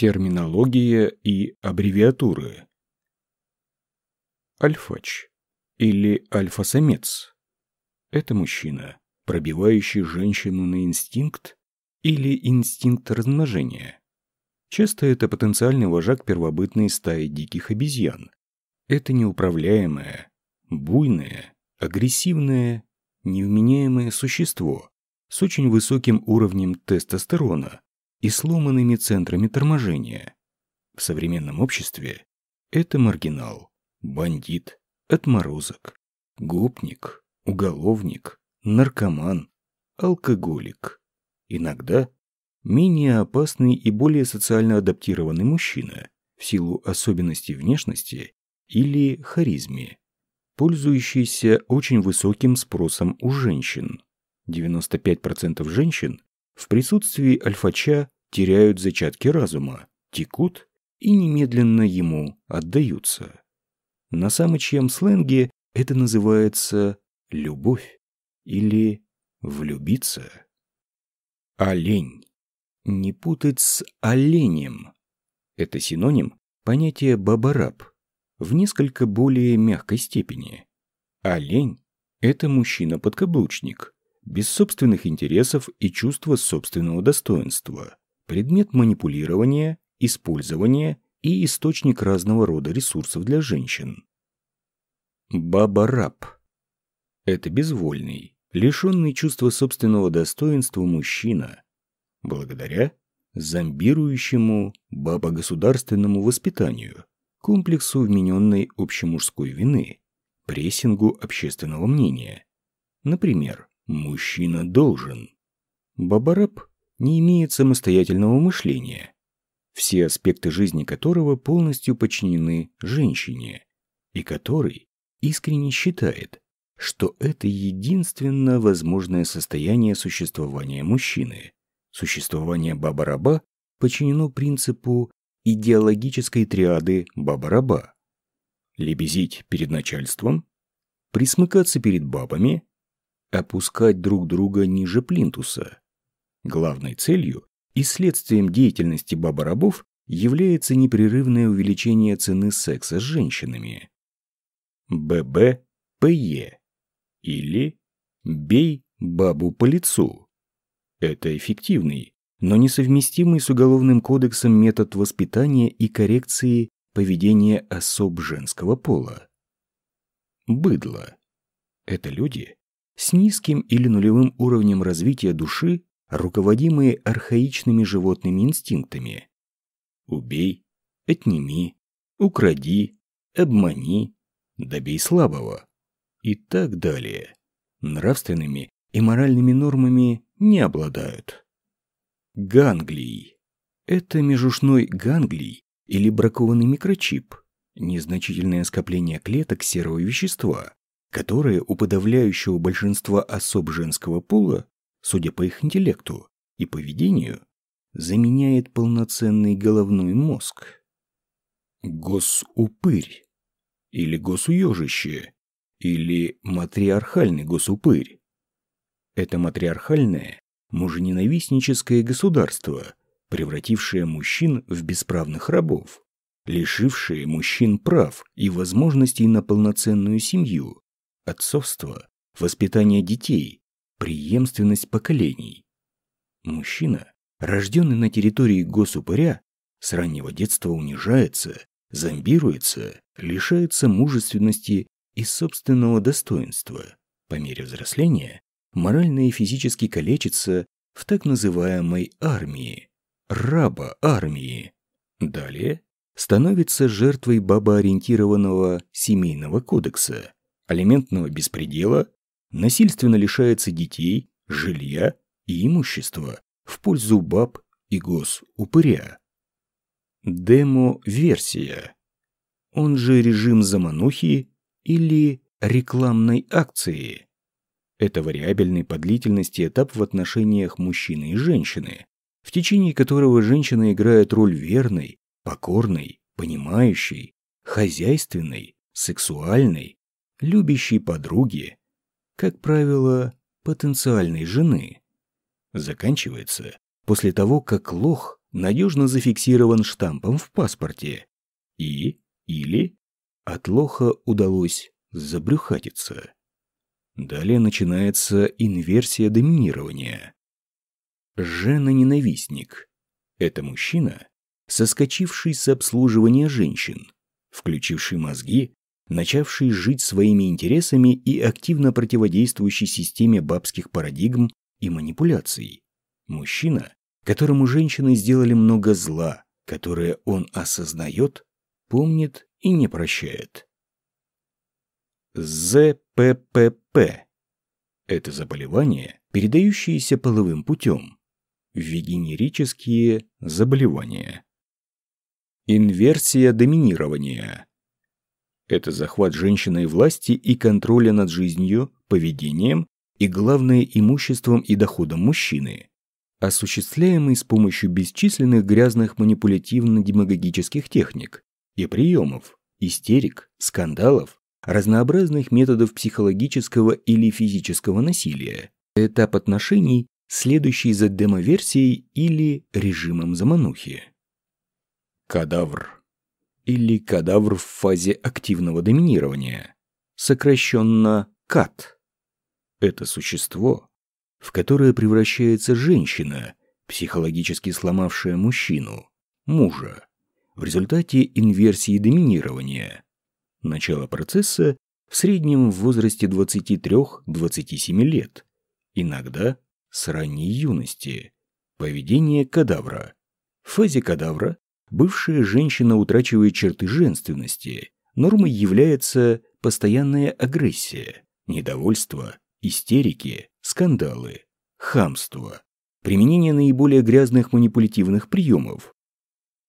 Терминология и аббревиатуры. Альфач или альфа-самец – это мужчина, пробивающий женщину на инстинкт или инстинкт размножения. Часто это потенциальный вожак первобытной стаи диких обезьян. Это неуправляемое, буйное, агрессивное, невменяемое существо с очень высоким уровнем тестостерона и сломанными центрами торможения. В современном обществе это маргинал, бандит, отморозок, гопник, уголовник, наркоман, алкоголик. Иногда менее опасный и более социально адаптированный мужчина в силу особенностей внешности или харизме, пользующийся очень высоким спросом у женщин. 95% женщин в присутствии альфача теряют зачатки разума, текут и немедленно ему отдаются. На самочьем сленге это называется любовь или влюбиться. Олень. Не путать с оленем. Это синоним понятия бабараб в несколько более мягкой степени. Олень – это мужчина-подкаблучник, без собственных интересов и чувства собственного достоинства, предмет манипулирования, использования и источник разного рода ресурсов для женщин. Баба-раб – это безвольный, лишенный чувства собственного достоинства мужчина, благодаря зомбирующему бабогосударственному воспитанию, комплексу вмененной общемужской вины, прессингу общественного мнения. Например, Мужчина должен. Бабараб не имеет самостоятельного мышления, все аспекты жизни которого полностью подчинены женщине, и который искренне считает, что это единственно возможное состояние существования мужчины. Существование баба-раба подчинено принципу идеологической триады баба-раба. Лебезить перед начальством, присмыкаться перед бабами опускать друг друга ниже плинтуса. Главной целью и следствием деятельности баба-рабов является непрерывное увеличение цены секса с женщинами. ББПЕ или «бей бабу по лицу». Это эффективный, но несовместимый с Уголовным кодексом метод воспитания и коррекции поведения особ женского пола. Быдло. Это люди, с низким или нулевым уровнем развития души, руководимые архаичными животными инстинктами. Убей, отними, укради, обмани, добей слабого и так далее. Нравственными и моральными нормами не обладают. Ганглий. Это межушной ганглий или бракованный микрочип, незначительное скопление клеток серого вещества, которые у подавляющего большинства особ женского пола, судя по их интеллекту и поведению, заменяет полноценный головной мозг. Госупырь или госуежище или матриархальный госупырь. Это матриархальное, мужененавистническое государство, превратившее мужчин в бесправных рабов, лишившее мужчин прав и возможностей на полноценную семью, отцовство, воспитание детей, преемственность поколений. Мужчина, рожденный на территории госупыря, с раннего детства унижается, зомбируется, лишается мужественности и собственного достоинства. По мере взросления морально и физически калечится в так называемой армии, раба армии. Далее становится жертвой бабоориентированного семейного кодекса, алиментного беспредела, насильственно лишается детей, жилья и имущества в пользу баб и госупыря. Демо-версия, он же режим заманухи или рекламной акции. Это вариабельный по длительности этап в отношениях мужчины и женщины, в течение которого женщина играет роль верной, покорной, понимающей, хозяйственной, сексуальной, любящей подруги, как правило, потенциальной жены, заканчивается после того, как лох надежно зафиксирован штампом в паспорте и или от лоха удалось забрюхатиться. Далее начинается инверсия доминирования. Жена-ненавистник – это мужчина, соскочивший с обслуживания женщин, включивший мозги, начавший жить своими интересами и активно противодействующий системе бабских парадигм и манипуляций. Мужчина, которому женщины сделали много зла, которое он осознает, помнит и не прощает. ЗППП – это заболевание, передающееся половым путем. Вегенерические заболевания. Инверсия доминирования. Это захват женщиной власти и контроля над жизнью, поведением и, главное, имуществом и доходом мужчины, осуществляемый с помощью бесчисленных грязных манипулятивно-демагогических техник и приемов, истерик, скандалов, разнообразных методов психологического или физического насилия, этап отношений, следующий за демоверсией или режимом заманухи. Кадавр или кадавр в фазе активного доминирования, сокращенно КАТ. Это существо, в которое превращается женщина, психологически сломавшая мужчину, мужа, в результате инверсии доминирования. Начало процесса в среднем в возрасте 23-27 лет, иногда с ранней юности. Поведение кадавра. В фазе кадавра бывшая женщина утрачивает черты женственности. Нормой является постоянная агрессия, недовольство, истерики, скандалы, хамство, применение наиболее грязных манипулятивных приемов,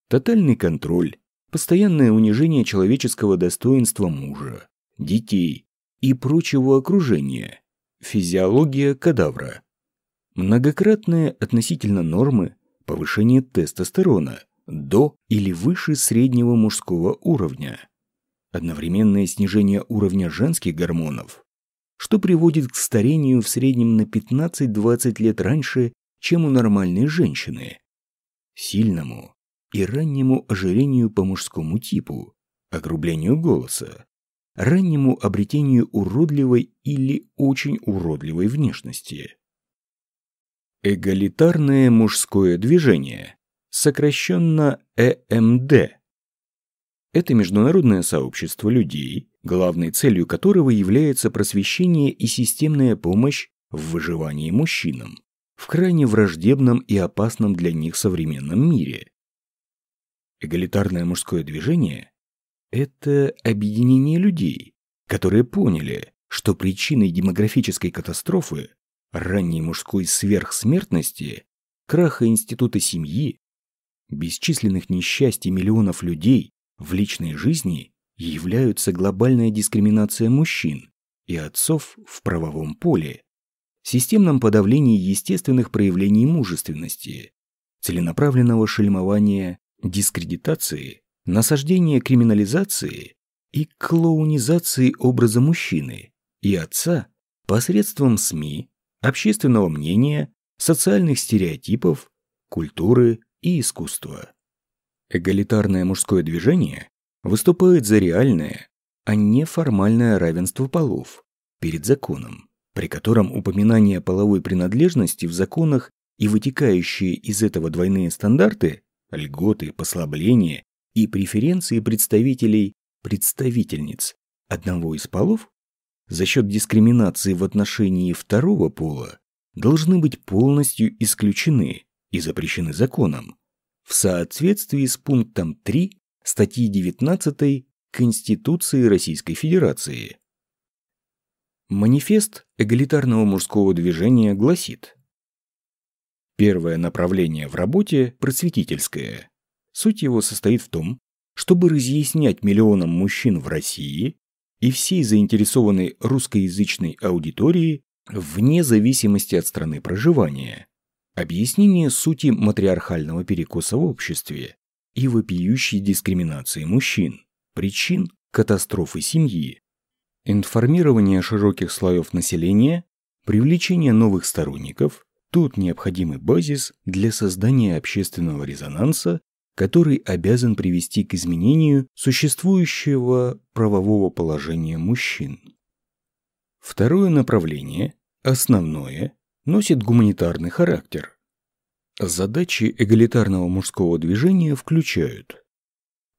тотальный контроль, постоянное унижение человеческого достоинства мужа, детей и прочего окружения, физиология кадавра, многократные относительно нормы повышение тестостерона до или выше среднего мужского уровня, одновременное снижение уровня женских гормонов, что приводит к старению в среднем на 15-20 лет раньше, чем у нормальной женщины, сильному и раннему ожирению по мужскому типу, огрублению голоса, раннему обретению уродливой или очень уродливой внешности. Эгалитарное мужское движение, сокращенно ЭМД, это международное сообщество людей, главной целью которого является просвещение и системная помощь в выживании мужчинам в крайне враждебном и опасном для них современном мире. Эгалитарное мужское движение – это объединение людей, которые поняли, что причиной демографической катастрофы, ранней мужской сверхсмертности, краха института семьи, бесчисленных несчастий миллионов людей в личной жизни являются глобальная дискриминация мужчин и отцов в правовом поле, системном подавлении естественных проявлений мужественности, целенаправленного шельмования, дискредитации, насаждения криминализации и клоунизации образа мужчины и отца посредством СМИ, общественного мнения, социальных стереотипов, культуры и искусства. Эгалитарное мужское движение выступает за реальное, а не формальное равенство полов перед законом, при котором упоминание половой принадлежности в законах и вытекающие из этого двойные стандарты, льготы, послабления и преференции представителей, представительниц одного из полов за счет дискриминации в отношении второго пола должны быть полностью исключены и запрещены законом, в соответствии с пунктом 3 статьи 19 Конституции Российской Федерации. Манифест эгалитарного мужского движения гласит Первое направление в работе – просветительское. Суть его состоит в том, чтобы разъяснять миллионам мужчин в России и всей заинтересованной русскоязычной аудитории вне зависимости от страны проживания, объяснение сути матриархального перекоса в обществе и вопиющей дискриминации мужчин, причин катастрофы семьи, информирование широких слоев населения, привлечение новых сторонников, тот необходимый базис для создания общественного резонанса, который обязан привести к изменению существующего правового положения мужчин. Второе направление, основное, носит гуманитарный характер. Задачи эгалитарного мужского движения включают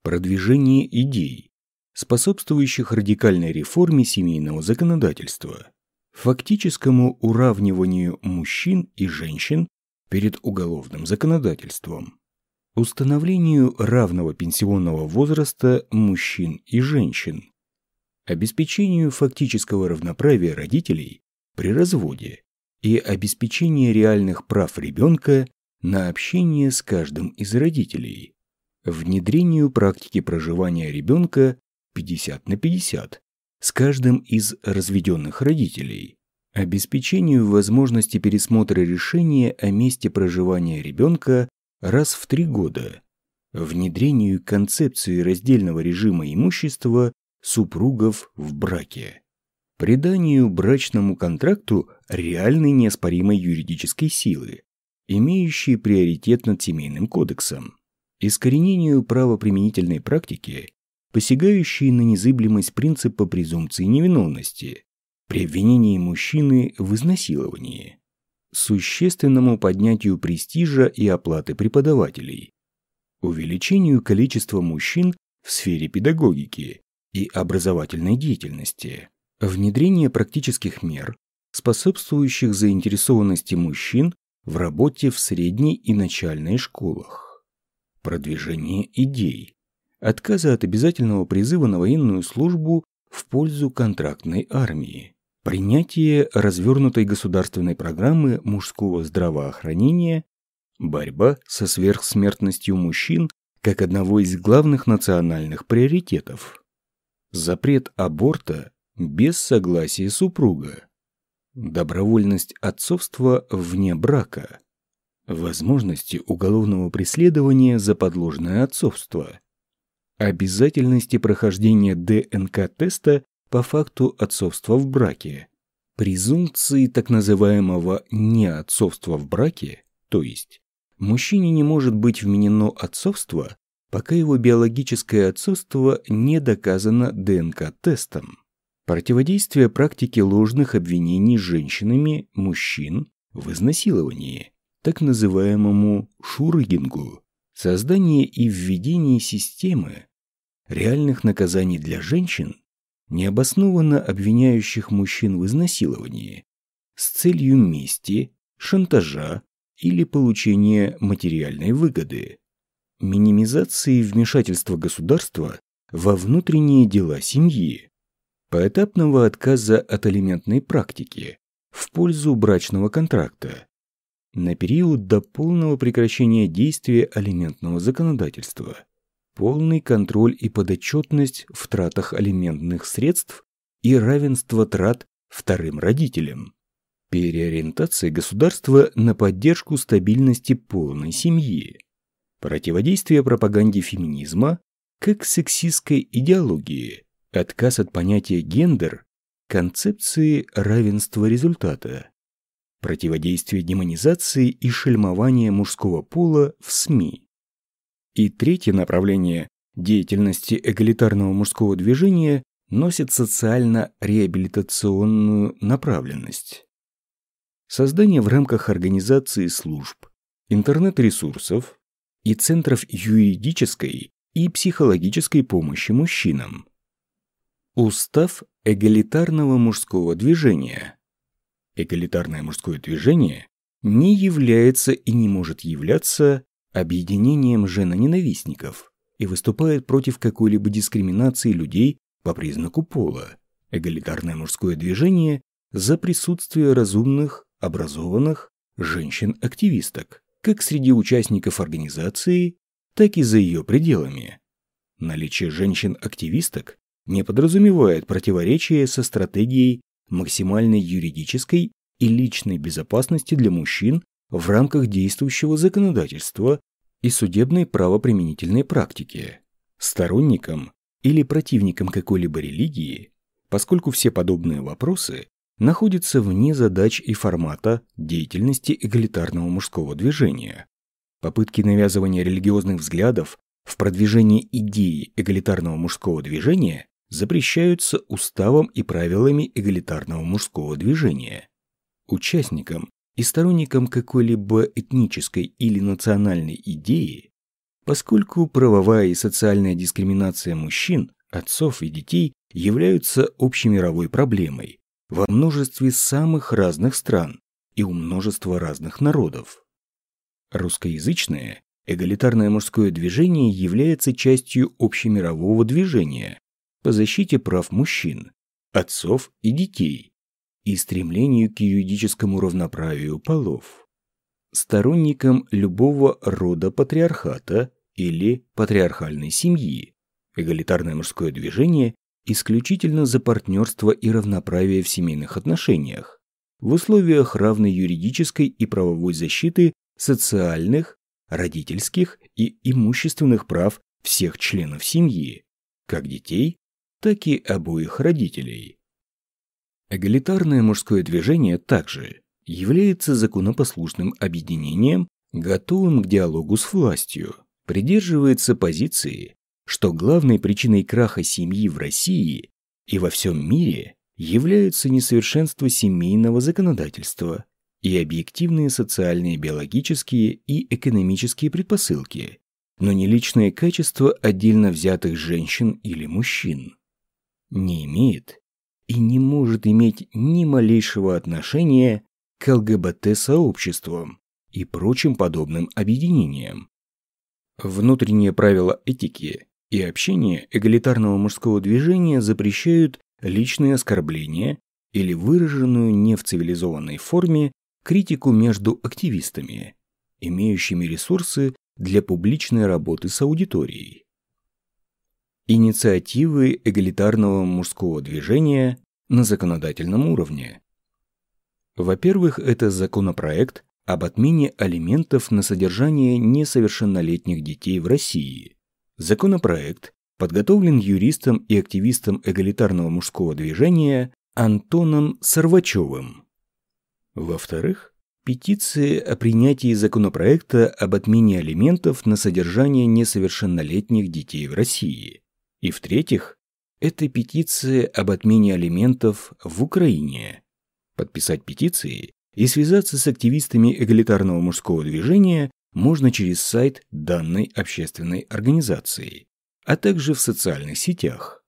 продвижение идей, способствующих радикальной реформе семейного законодательства, фактическому уравниванию мужчин и женщин перед уголовным законодательством, установлению равного пенсионного возраста мужчин и женщин, обеспечению фактического равноправия родителей при разводе и обеспечение реальных прав ребенка на общение с каждым из родителей, внедрению практики проживания ребенка 50 на 50 с каждым из разведенных родителей, обеспечению возможности пересмотра решения о месте проживания ребенка раз в три года, внедрению концепции раздельного режима имущества супругов в браке, приданию брачному контракту реальной неоспоримой юридической силы, имеющей приоритет над семейным кодексом, искоренению правоприменительной практики, посягающей на незыблемость принципа презумпции невиновности при обвинении мужчины в изнасиловании, существенному поднятию престижа и оплаты преподавателей, увеличению количества мужчин в сфере педагогики и образовательной деятельности, внедрение практических мер, способствующих заинтересованности мужчин в работе в средней и начальной школах, продвижение идей, отказа от обязательного призыва на военную службу в пользу контрактной армии, принятие развернутой государственной программы мужского здравоохранения, борьба со сверхсмертностью мужчин как одного из главных национальных приоритетов, запрет аборта без согласия супруга, добровольность отцовства вне брака, возможности уголовного преследования за подложное отцовство, обязательности прохождения ДНК-теста по факту отцовства в браке, презумпции так называемого неотцовства в браке, то есть мужчине не может быть вменено отцовство, пока его биологическое отцовство не доказано ДНК-тестом. Противодействие практике ложных обвинений женщинами мужчин в изнасиловании, так называемому шурыгингу, создание и введение системы реальных наказаний для женщин, необоснованно обвиняющих мужчин в изнасиловании, с целью мести, шантажа или получения материальной выгоды минимизации вмешательства государства во внутренние дела семьи, поэтапного отказа от алиментной практики в пользу брачного контракта на период до полного прекращения действия алиментного законодательства, полный контроль и подотчетность в тратах алиментных средств и равенство трат вторым родителям, переориентация государства на поддержку стабильности полной семьи, Противодействие пропаганде феминизма как сексистской идеологии, отказ от понятия «гендер», концепции равенства результата, противодействие демонизации и шельмования мужского пола в СМИ. И третье направление деятельности эгалитарного мужского движения носит социально-реабилитационную направленность. Создание в рамках организации служб, интернет-ресурсов, и центров юридической и психологической помощи мужчинам. Устав эгалитарного мужского движения. Эгалитарное мужское движение не является и не может являться объединением женоненавистников и выступает против какой-либо дискриминации людей по признаку пола. Эгалитарное мужское движение за присутствие разумных, образованных женщин-активисток как среди участников организации, так и за ее пределами. Наличие женщин-активисток не подразумевает противоречия со стратегией максимальной юридической и личной безопасности для мужчин в рамках действующего законодательства и судебной правоприменительной практики. Сторонникам или противникам какой-либо религии, поскольку все подобные вопросы находится вне задач и формата деятельности эгалитарного мужского движения. Попытки навязывания религиозных взглядов в продвижении идеи эгалитарного мужского движения запрещаются уставом и правилами эгалитарного мужского движения. Участникам и сторонникам какой-либо этнической или национальной идеи, поскольку правовая и социальная дискриминация мужчин, отцов и детей являются общемировой проблемой во множестве самых разных стран и у множества разных народов. Русскоязычное эгалитарное мужское движение является частью общемирового движения по защите прав мужчин, отцов и детей и стремлению к юридическому равноправию полов. Сторонником любого рода патриархата или патриархальной семьи эгалитарное мужское движение исключительно за партнерство и равноправие в семейных отношениях в условиях равной юридической и правовой защиты социальных, родительских и имущественных прав всех членов семьи, как детей, так и обоих родителей. Эгалитарное мужское движение также является законопослушным объединением, готовым к диалогу с властью, придерживается позиции, что главной причиной краха семьи в России и во всем мире являются несовершенство семейного законодательства и объективные социальные, биологические и экономические предпосылки, но не личные качества отдельно взятых женщин или мужчин. Не имеет и не может иметь ни малейшего отношения к ЛГБТ-сообществам и прочим подобным объединениям. Внутренние правила этики и общения эгалитарного мужского движения запрещают личные оскорбления или выраженную не в цивилизованной форме критику между активистами, имеющими ресурсы для публичной работы с аудиторией. Инициативы эгалитарного мужского движения на законодательном уровне. Во-первых, это законопроект об отмене алиментов на содержание несовершеннолетних детей в России. Законопроект подготовлен юристом и активистом эгалитарного мужского движения Антоном Сорвачевым. Во-вторых, петиция о принятии законопроекта об отмене алиментов на содержание несовершеннолетних детей в России. И в-третьих, это петиция об отмене алиментов в Украине. Подписать петиции и связаться с активистами эгалитарного мужского движения можно через сайт данной общественной организации, а также в социальных сетях.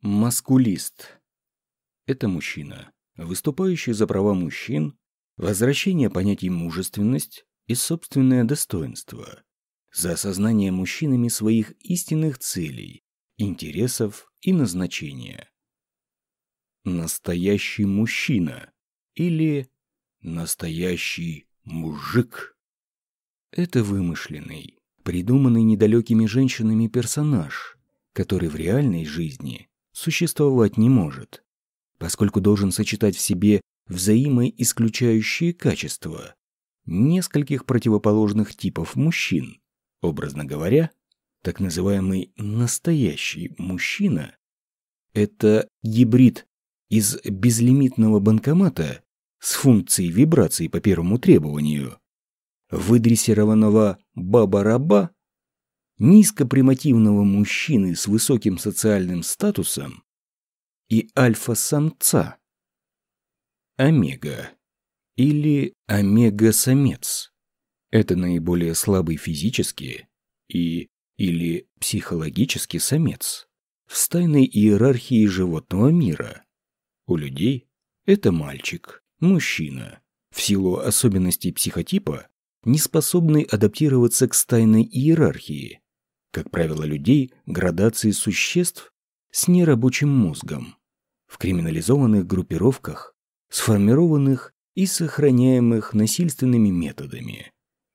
Маскулист – это мужчина, выступающий за права мужчин, возвращение понятий мужественность и собственное достоинство, за осознание мужчинами своих истинных целей, интересов и назначения. Настоящий мужчина или настоящий мужик – это вымышленный, придуманный недалекими женщинами персонаж, который в реальной жизни существовать не может, поскольку должен сочетать в себе взаимоисключающие качества нескольких противоположных типов мужчин, образно говоря, так называемый настоящий мужчина – это гибрид из безлимитного банкомата с функцией вибрации по первому требованию, выдрессированного баба-раба, низкопримативного мужчины с высоким социальным статусом и альфа-самца. Омега или омега-самец – это наиболее слабый физически и или психологический самец в стайной иерархии животного мира. У людей это мальчик, мужчина, в силу особенностей психотипа, не способный адаптироваться к стайной иерархии, как правило, людей градации существ с нерабочим мозгом, в криминализованных группировках, сформированных и сохраняемых насильственными методами,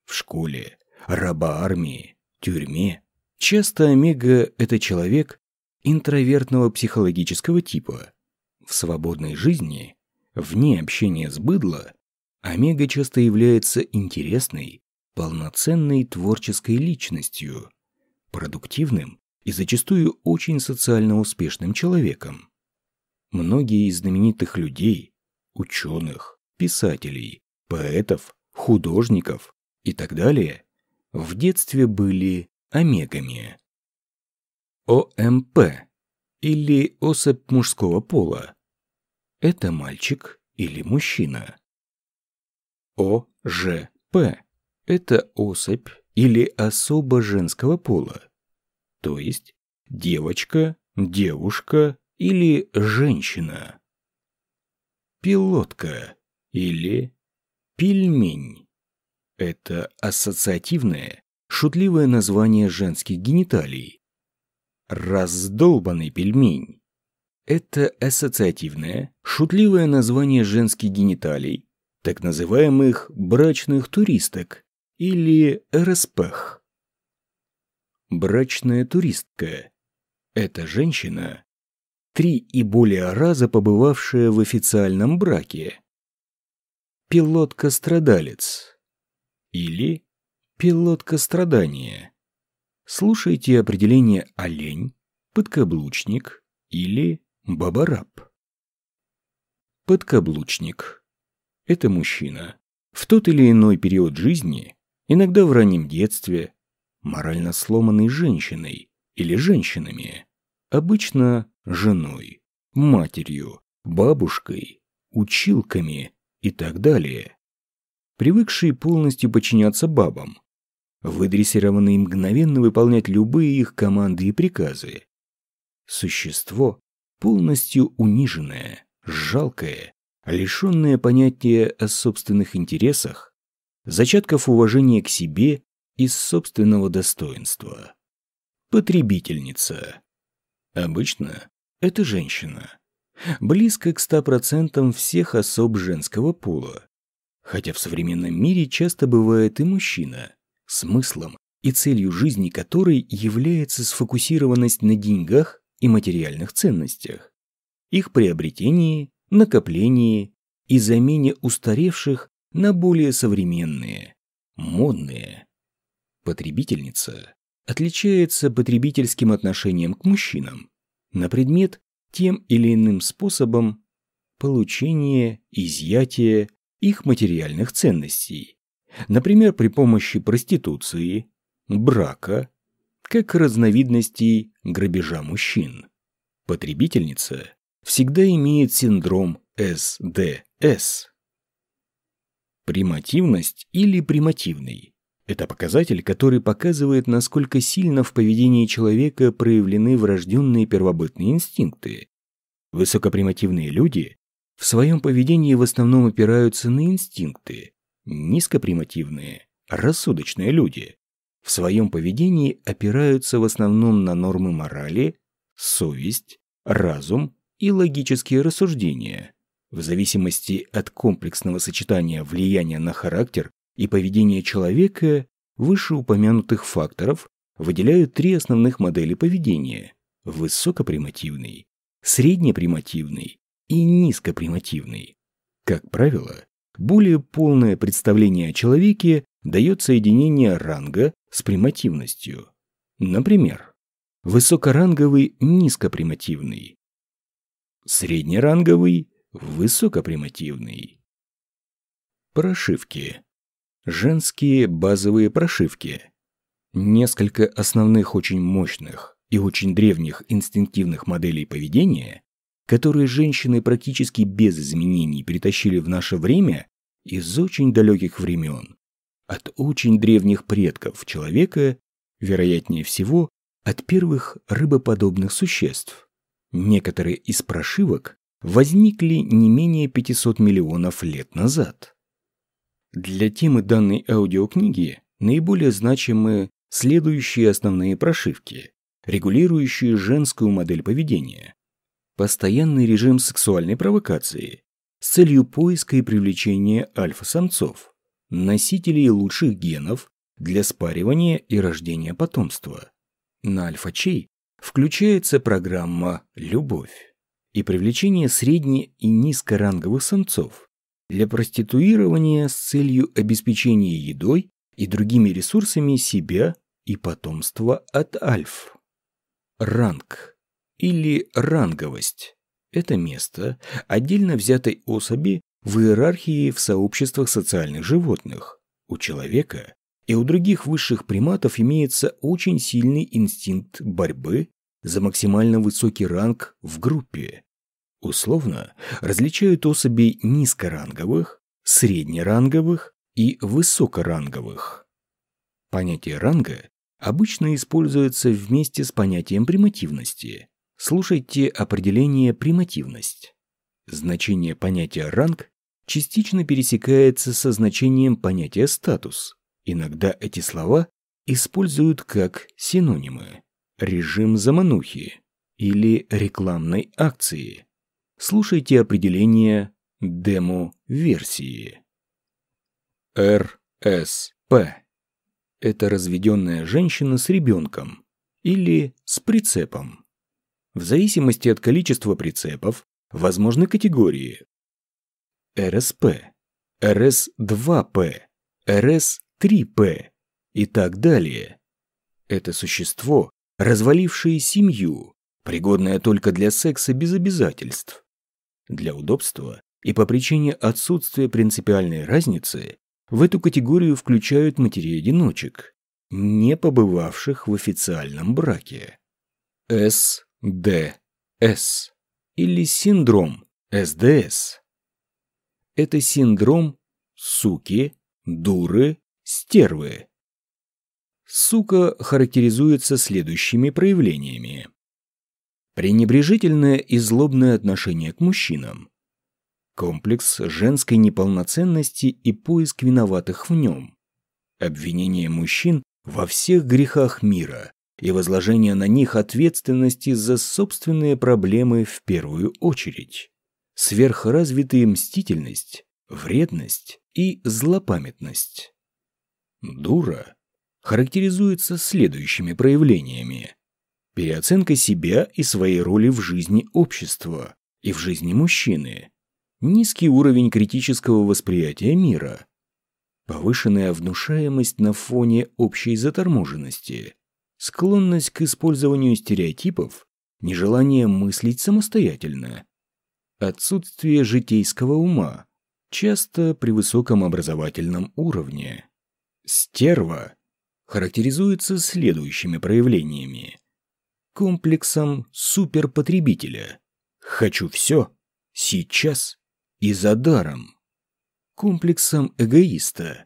в школе, рабоармии, тюрьме. Часто омега – это человек интровертного психологического типа. В свободной жизни, вне общения с быдло, омега часто является интересной, полноценной творческой личностью, продуктивным и зачастую очень социально успешным человеком. многие из знаменитых людей, ученых, писателей, поэтов, художников и так далее в детстве были омегами. ОМП или особь мужского пола – это мальчик или мужчина. ОЖП – это особь или особо женского пола, то есть девочка, девушка или женщина. Пилотка или пельмень – это ассоциативное, шутливое название женских гениталий. Раздолбанный пельмень – это ассоциативное, шутливое название женских гениталий, так называемых брачных туристок или РСПХ. Брачная туристка – это женщина, три и более раза побывавшая в официальном браке. Пилотка-страдалец или пилотка-страдание. Слушайте определение олень, подкаблучник или бабараб. Подкаблучник – это мужчина. В тот или иной период жизни, иногда в раннем детстве, морально сломанной женщиной или женщинами, обычно женой, матерью, бабушкой, училками и так далее, привыкшие полностью подчиняться бабам, выдрессированные мгновенно выполнять любые их команды и приказы. Существо, полностью униженное, жалкое, лишенное понятия о собственных интересах, зачатков уважения к себе из собственного достоинства. Потребительница. Обычно это женщина. Близко к 100% всех особ женского пола. Хотя в современном мире часто бывает и мужчина, смыслом и целью жизни которой является сфокусированность на деньгах и материальных ценностях, их приобретении, накоплении и замене устаревших на более современные, модные, Потребительница отличается потребительским отношением к мужчинам на предмет тем или иным способом получения, изъятия их материальных ценностей, например, при помощи проституции, брака, как разновидностей грабежа мужчин. Потребительница всегда имеет синдром СДС. Примативность или примативный это показатель, который показывает, насколько сильно в поведении человека проявлены врожденные первобытные инстинкты. Высокопримативные люди в своем поведении в основном опираются на инстинкты. Низкопримативные, рассудочные люди в своем поведении опираются в основном на нормы морали, совесть, разум и логические рассуждения. В зависимости от комплексного сочетания влияния на характер и поведение человека вышеупомянутых факторов выделяют три основных модели поведения – высокопримативный, среднепримативный и низкопримативный. Как правило, более полное представление о человеке дает соединение ранга с примативностью. Например, высокоранговый – низкопримативный, среднеранговый – высокопримативный. Прошивки Женские базовые прошивки. Несколько основных очень мощных и очень древних инстинктивных моделей поведения, которые женщины практически без изменений притащили в наше время из очень далеких времен, от очень древних предков человека, вероятнее всего, от первых рыбоподобных существ. Некоторые из прошивок возникли не менее 500 миллионов лет назад. Для темы данной аудиокниги наиболее значимы следующие основные прошивки, регулирующие женскую модель поведения. Постоянный режим сексуальной провокации с целью поиска и привлечения альфа-самцов, носителей лучших генов для спаривания и рождения потомства. На альфа-чей включается программа «Любовь» и привлечение средне- и низкоранговых самцов для проституирования с целью обеспечения едой и другими ресурсами себя и потомства от альф. Ранг или ранговость Это место отдельно взятой особи в иерархии в сообществах социальных животных. У человека и у других высших приматов имеется очень сильный инстинкт борьбы за максимально высокий ранг в группе. Условно различают особей низкоранговых, среднеранговых и высокоранговых. Понятие ранга обычно используется вместе с понятием примативности. Слушайте определение примативность. Значение понятия ранг частично пересекается со значением понятия статус. Иногда эти слова используют как синонимы. Режим заманухи или рекламной акции. Слушайте определение демо-версии. РСП – это разведенная женщина с ребенком или с прицепом. В зависимости от количества прицепов возможны категории РСП, РС-2П, РС-3П и так далее. Это существо, развалившее семью, пригодное только для секса без обязательств. Для удобства и по причине отсутствия принципиальной разницы в эту категорию включают матерей-одиночек, не побывавших в официальном браке. СДС или синдром СДС. Это синдром суки, дуры, стервы. Сука характеризуется следующими проявлениями. Пренебрежительное и злобное отношение к мужчинам, комплекс женской неполноценности и поиск виноватых в нем, обвинение мужчин во всех грехах мира и возложение на них ответственности за собственные проблемы в первую очередь, сверхразвитая мстительность, вредность и злопамятность. Дура характеризуется следующими проявлениями. Переоценка себя и своей роли в жизни общества и в жизни мужчины, низкий уровень критического восприятия мира, повышенная внушаемость на фоне общей заторможенности, склонность к использованию стереотипов, нежелание мыслить самостоятельно, отсутствие житейского ума, часто при высоком образовательном уровне. Стерва характеризуется следующими проявлениями. Комплексом суперпотребителя. Хочу все, сейчас и за даром. Комплексом эгоиста.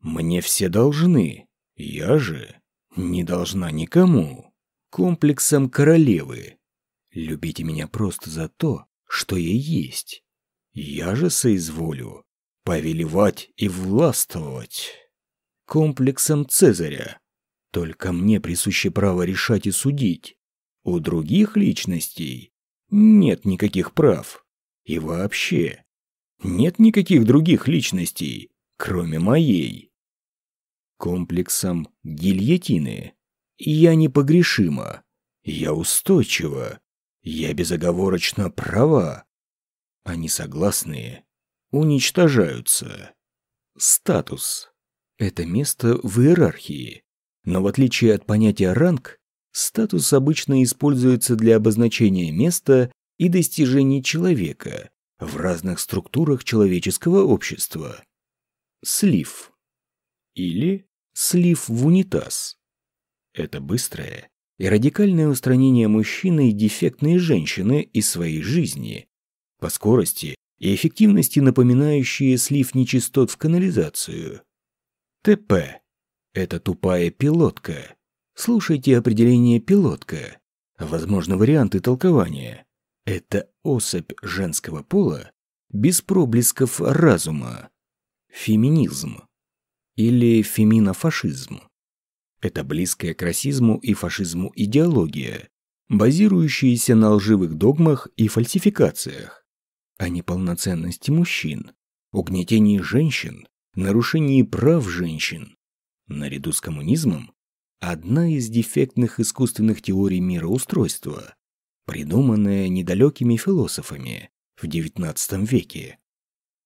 Мне все должны, я же не должна никому. Комплексом королевы. Любите меня просто за то, что я есть. Я же соизволю повелевать и властвовать. Комплексом Цезаря. Только мне присуще право решать и судить. У других личностей нет никаких прав. И вообще, нет никаких других личностей, кроме моей. Комплексом гильотины. Я непогрешима. Я устойчива. Я безоговорочно права. Они согласные уничтожаются. Статус. Это место в иерархии. Но в отличие от понятия ранг, статус обычно используется для обозначения места и достижений человека в разных структурах человеческого общества. Слив. Или слив в унитаз. Это быстрое и радикальное устранение мужчины и дефектной женщины из своей жизни, по скорости и эффективности напоминающие слив нечистот в канализацию. ТП. Это тупая пилотка. Слушайте определение пилотка. Возможно, варианты толкования. Это особь женского пола без проблесков разума. Феминизм. Или феминофашизм. Это близкая к расизму и фашизму идеология, базирующаяся на лживых догмах и фальсификациях, о неполноценности мужчин, угнетении женщин, нарушении прав женщин. Наряду с коммунизмом одна из дефектных искусственных теорий мироустройства, придуманная недалекими философами в XIX веке,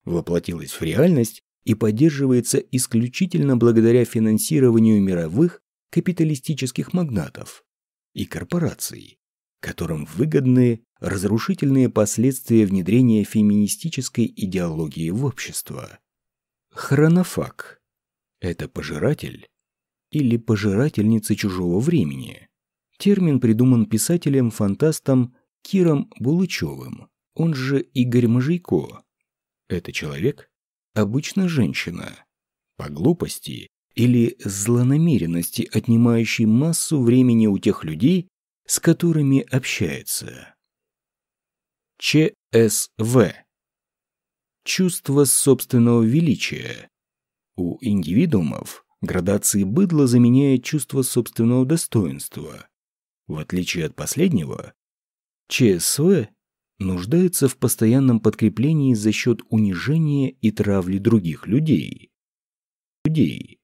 воплотилась в реальность и поддерживается исключительно благодаря финансированию мировых капиталистических магнатов и корпораций, которым выгодны разрушительные последствия внедрения феминистической идеологии в общество. Хронофаг – это пожиратель или пожирательница чужого времени. Термин придуман писателем-фантастом Киром Булычевым, он же Игорь Можейко. Это человек, обычно женщина, по глупости или злонамеренности, отнимающий массу времени у тех людей, с которыми общается. ЧСВ. Чувство собственного величия. У индивидуумов градации быдла заменяет чувство собственного достоинства. В отличие от последнего, ЧСВ нуждается в постоянном подкреплении за счет унижения и травли других людей. людей.